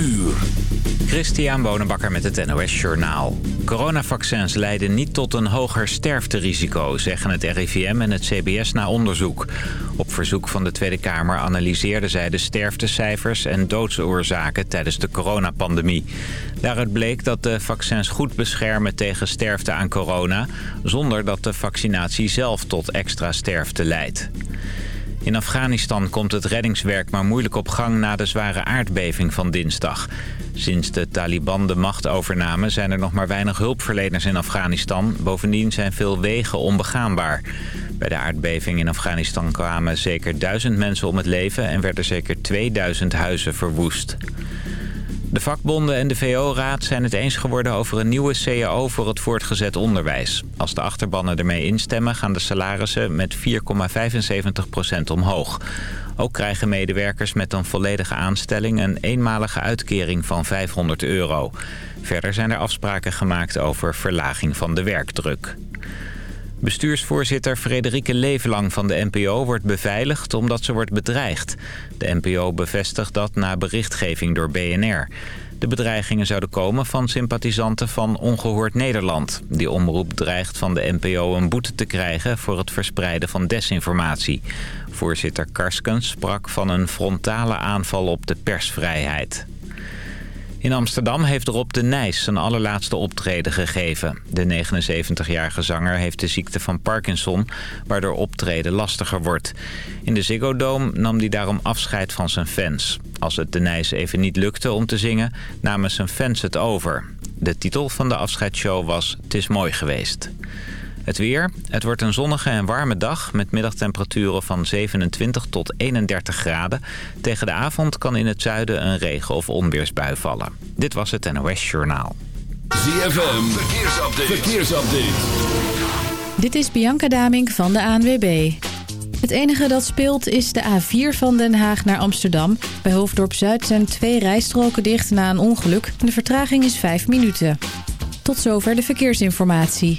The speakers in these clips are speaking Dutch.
uur. Christian Bonenbakker met het NOS Journaal. Coronavaccins leiden niet tot een hoger sterfterisico, zeggen het RIVM en het CBS na onderzoek. Op verzoek van de Tweede Kamer analyseerden zij de sterftecijfers en doodsoorzaken tijdens de coronapandemie. Daaruit bleek dat de vaccins goed beschermen tegen sterfte aan corona, zonder dat de vaccinatie zelf tot extra sterfte leidt. In Afghanistan komt het reddingswerk maar moeilijk op gang na de zware aardbeving van dinsdag. Sinds de Taliban de macht overnamen zijn er nog maar weinig hulpverleners in Afghanistan. Bovendien zijn veel wegen onbegaanbaar. Bij de aardbeving in Afghanistan kwamen zeker duizend mensen om het leven en werden zeker 2000 huizen verwoest. De vakbonden en de VO-raad zijn het eens geworden over een nieuwe CAO voor het voortgezet onderwijs. Als de achterbannen ermee instemmen gaan de salarissen met 4,75% omhoog. Ook krijgen medewerkers met een volledige aanstelling een eenmalige uitkering van 500 euro. Verder zijn er afspraken gemaakt over verlaging van de werkdruk. Bestuursvoorzitter Frederike Levelang van de NPO wordt beveiligd omdat ze wordt bedreigd. De NPO bevestigt dat na berichtgeving door BNR. De bedreigingen zouden komen van sympathisanten van Ongehoord Nederland. Die omroep dreigt van de NPO een boete te krijgen voor het verspreiden van desinformatie. Voorzitter Karskens sprak van een frontale aanval op de persvrijheid. In Amsterdam heeft Rob de Nijs zijn allerlaatste optreden gegeven. De 79-jarige zanger heeft de ziekte van Parkinson, waardoor optreden lastiger wordt. In de Ziggo Dome nam hij daarom afscheid van zijn fans. Als het de Nijs even niet lukte om te zingen, namen zijn fans het over. De titel van de afscheidsshow was Het is mooi geweest. Het weer. Het wordt een zonnige en warme dag met middagtemperaturen van 27 tot 31 graden. Tegen de avond kan in het zuiden een regen- of onweersbui vallen. Dit was het NOS Journaal. ZFM. Verkeersupdate. Verkeersupdate. Dit is Bianca Damink van de ANWB. Het enige dat speelt is de A4 van Den Haag naar Amsterdam. Bij Hoofddorp Zuid zijn twee rijstroken dicht na een ongeluk. De vertraging is 5 minuten. Tot zover de verkeersinformatie.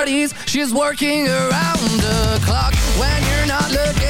parties. She's working around the clock when you're not looking.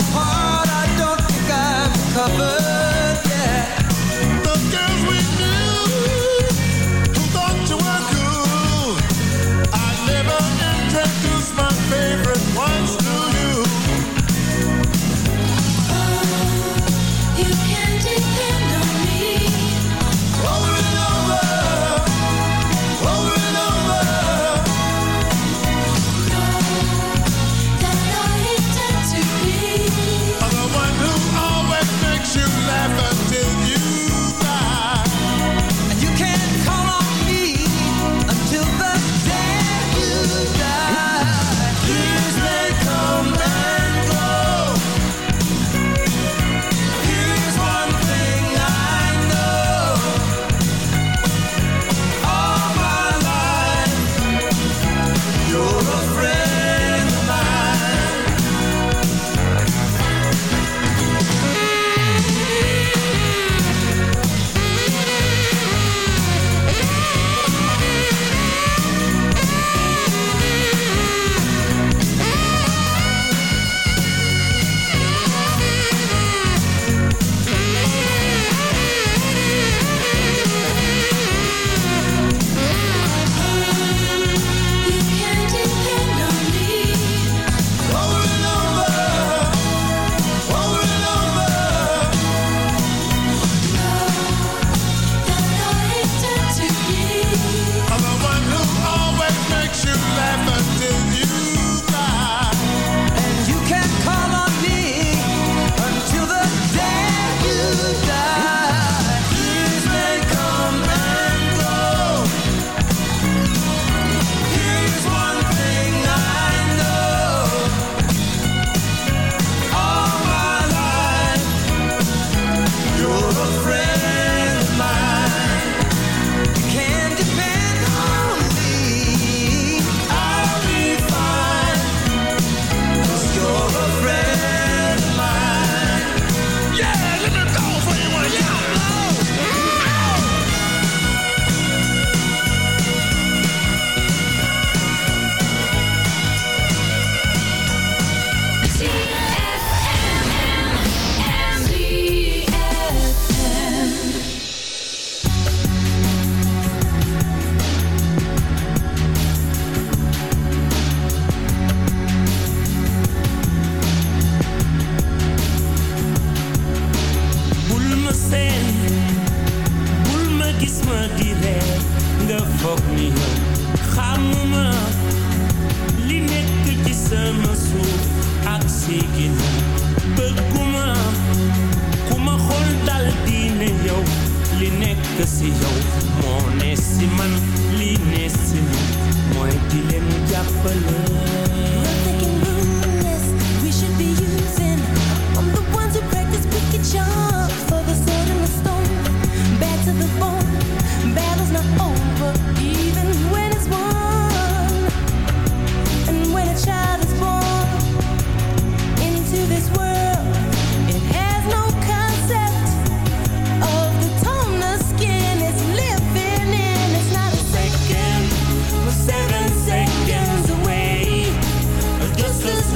so hard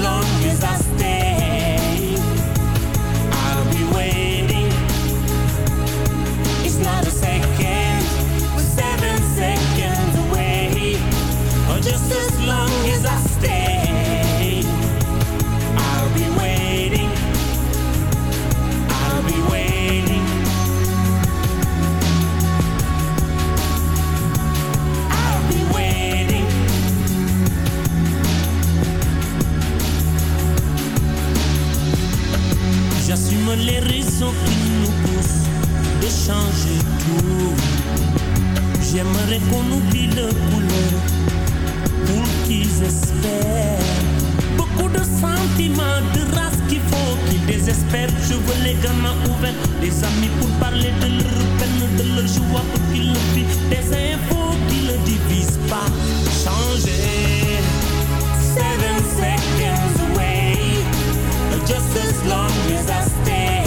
long as I stay Le couleur pour qu'ils espèrent. Beaucoup de sentiments, de race qu'il faut qu'ils désespèrent. Je veux les gamins ouverts, amis pour parler de leur peine, de leur joie pour qu'ils le. Des infos qui ne divisent pas. Changer. Seven seconds away. Just as long as I stay,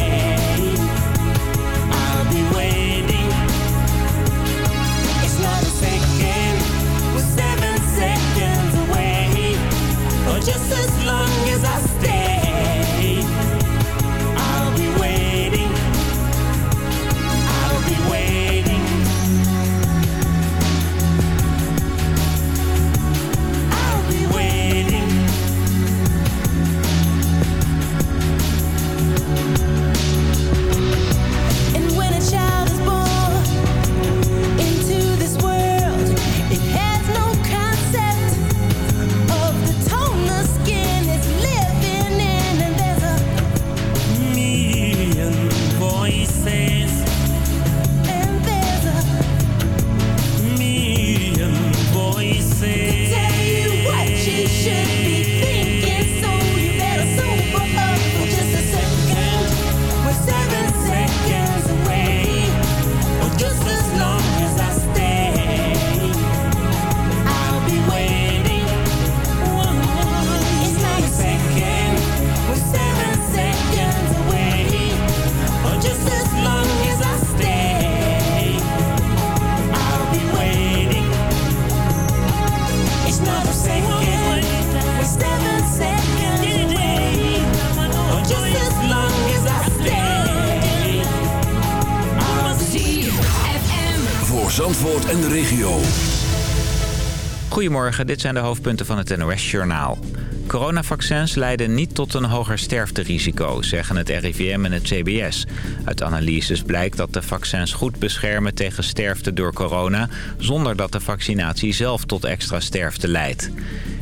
Dit zijn de hoofdpunten van het NOS-journaal. Coronavaccins leiden niet tot een hoger sterfterisico, zeggen het RIVM en het CBS. Uit analyses blijkt dat de vaccins goed beschermen tegen sterfte door corona... zonder dat de vaccinatie zelf tot extra sterfte leidt.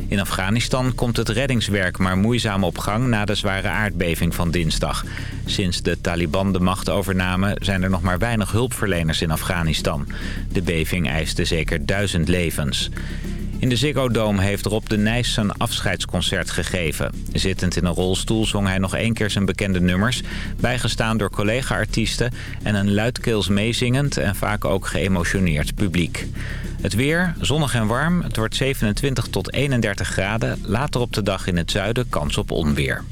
In Afghanistan komt het reddingswerk maar moeizaam op gang na de zware aardbeving van dinsdag. Sinds de Taliban de macht overnamen zijn er nog maar weinig hulpverleners in Afghanistan. De beving eiste zeker duizend levens. In de Ziggo Dome heeft Rob de Nijs zijn afscheidsconcert gegeven. Zittend in een rolstoel zong hij nog één keer zijn bekende nummers... bijgestaan door collega-artiesten en een luidkeels meezingend... en vaak ook geëmotioneerd publiek. Het weer, zonnig en warm. Het wordt 27 tot 31 graden. Later op de dag in het zuiden kans op onweer.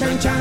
chang chang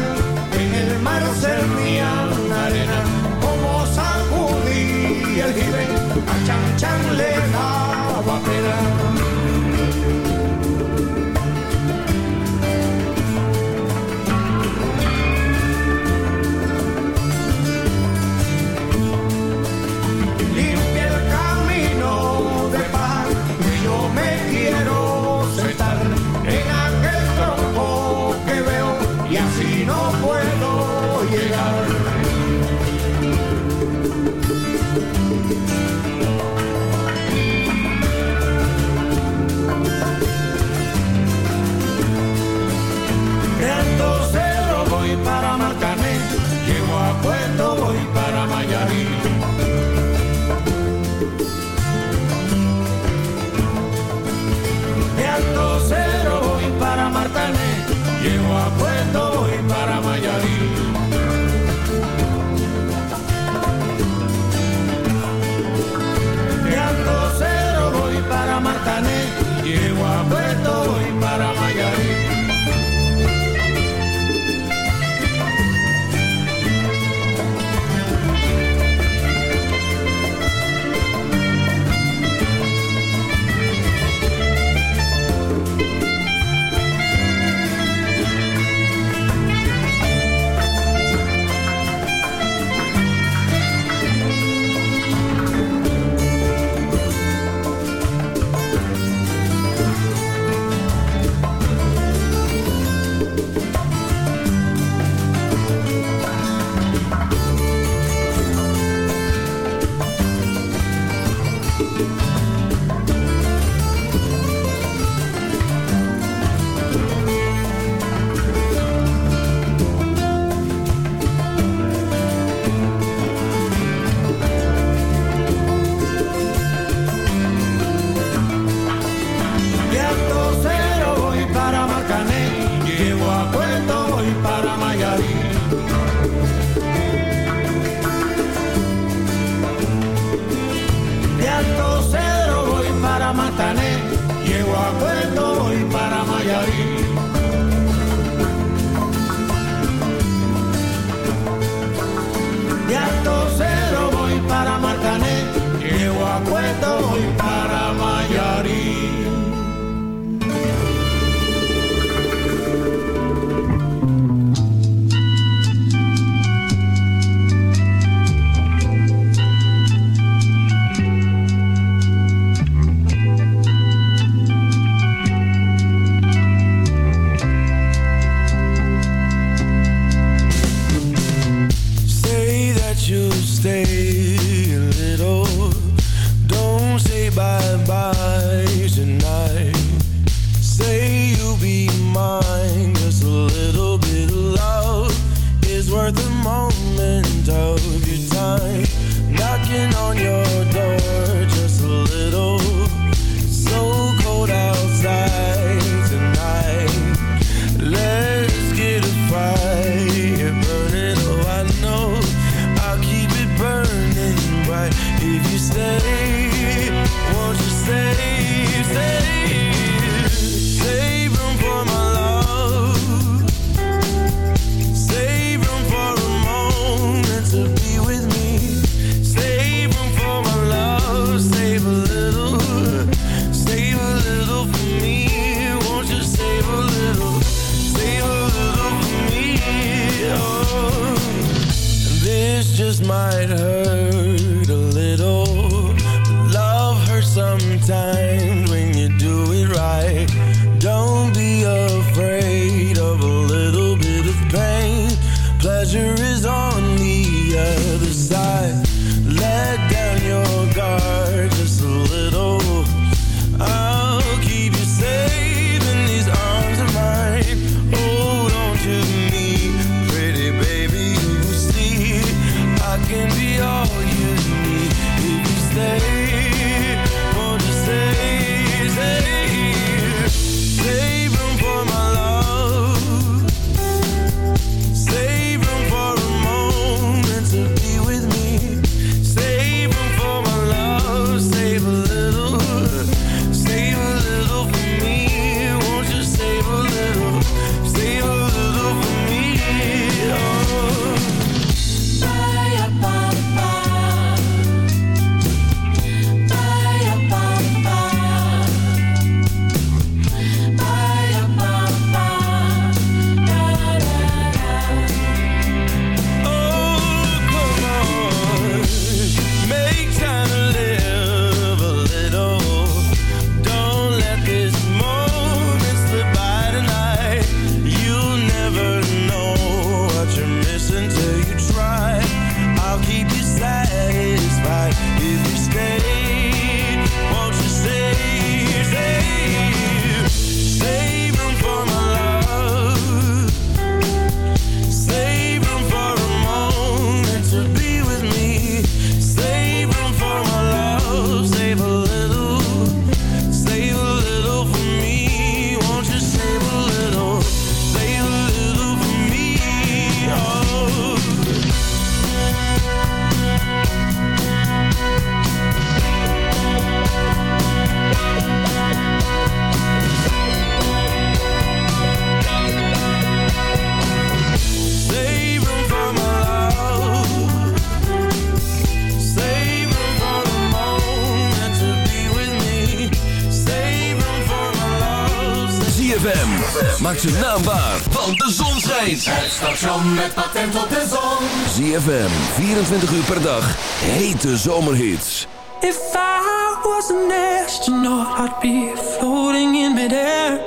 station met patent op de zon. ZFM, 24 uur per dag, hete zomerhits. If I was an astronaut, I'd be floating in midair.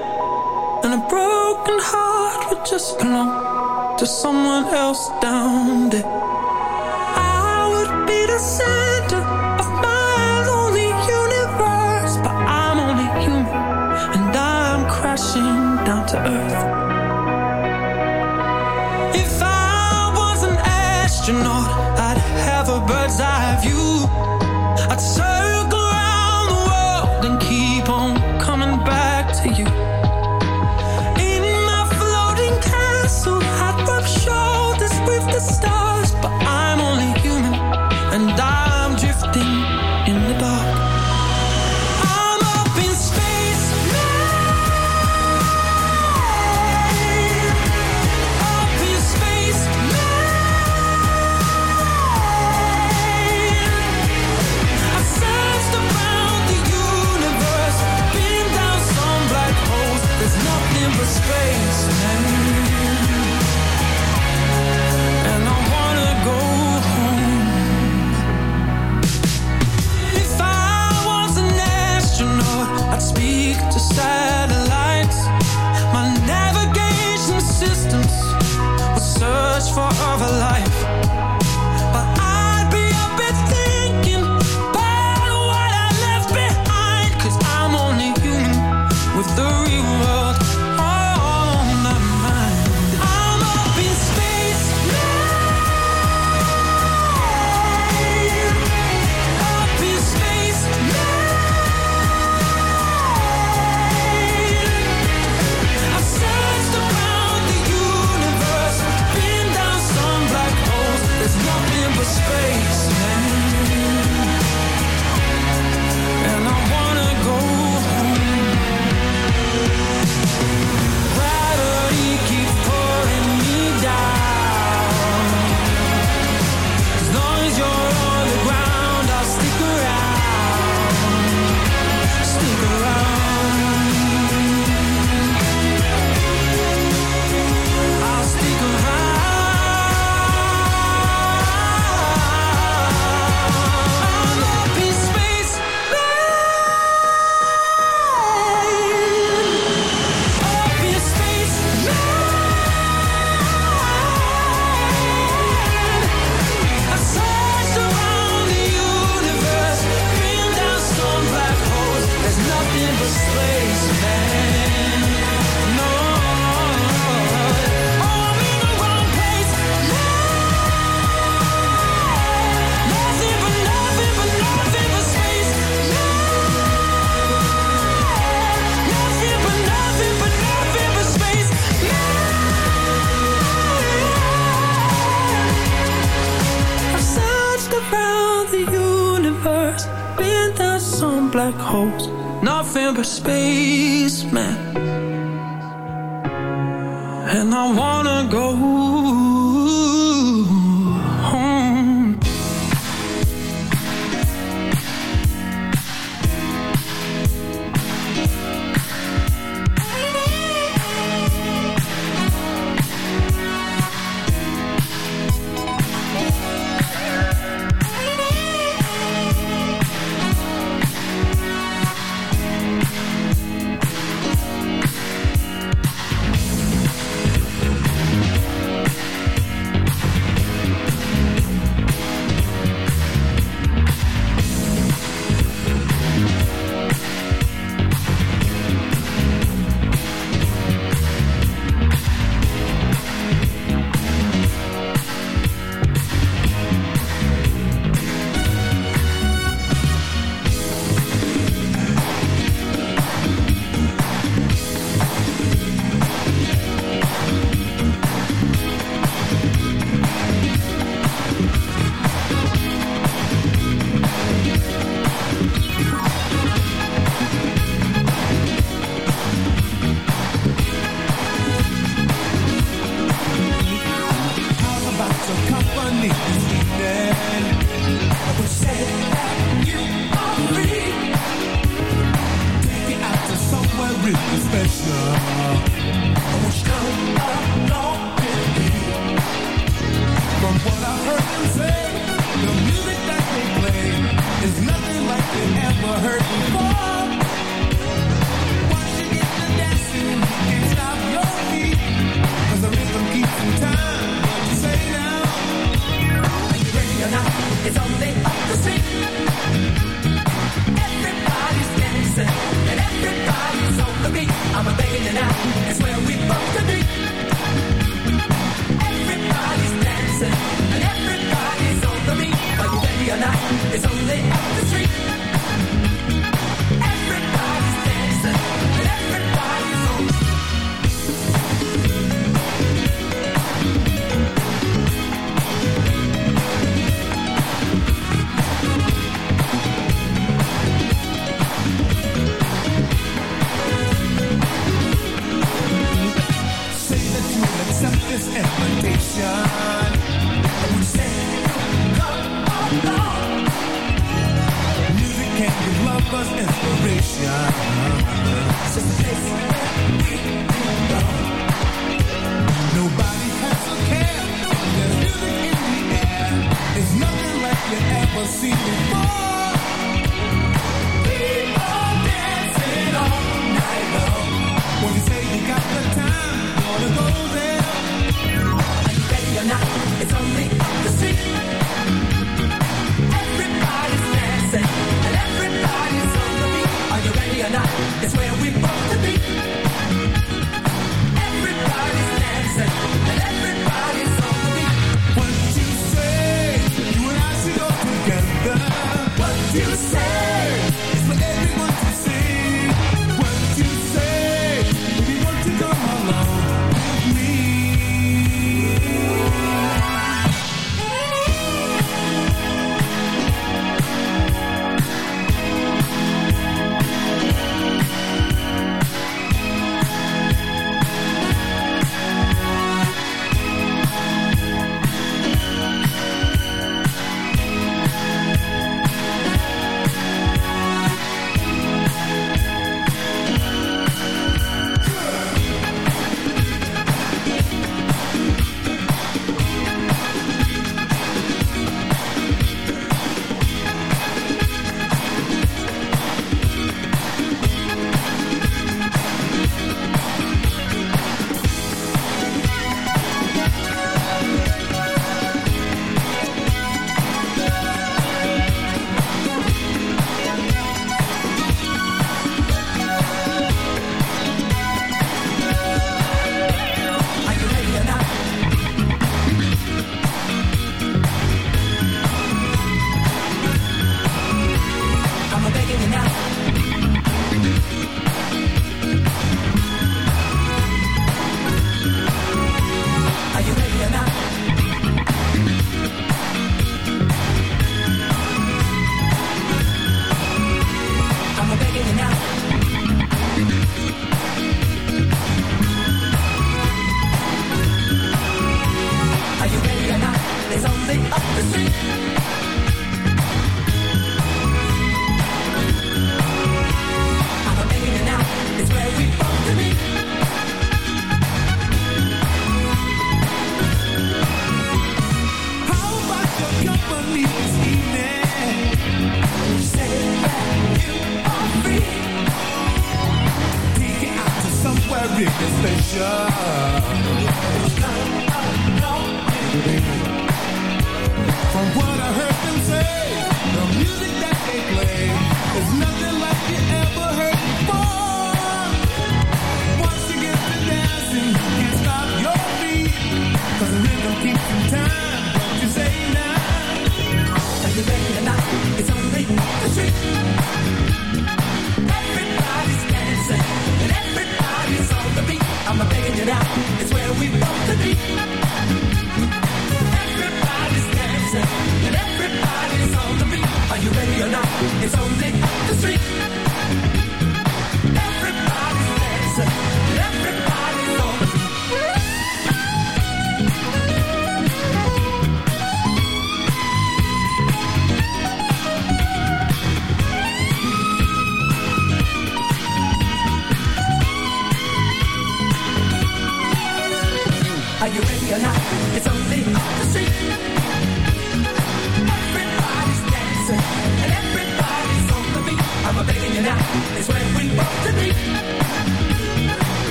And a broken heart would just belong to someone else down there.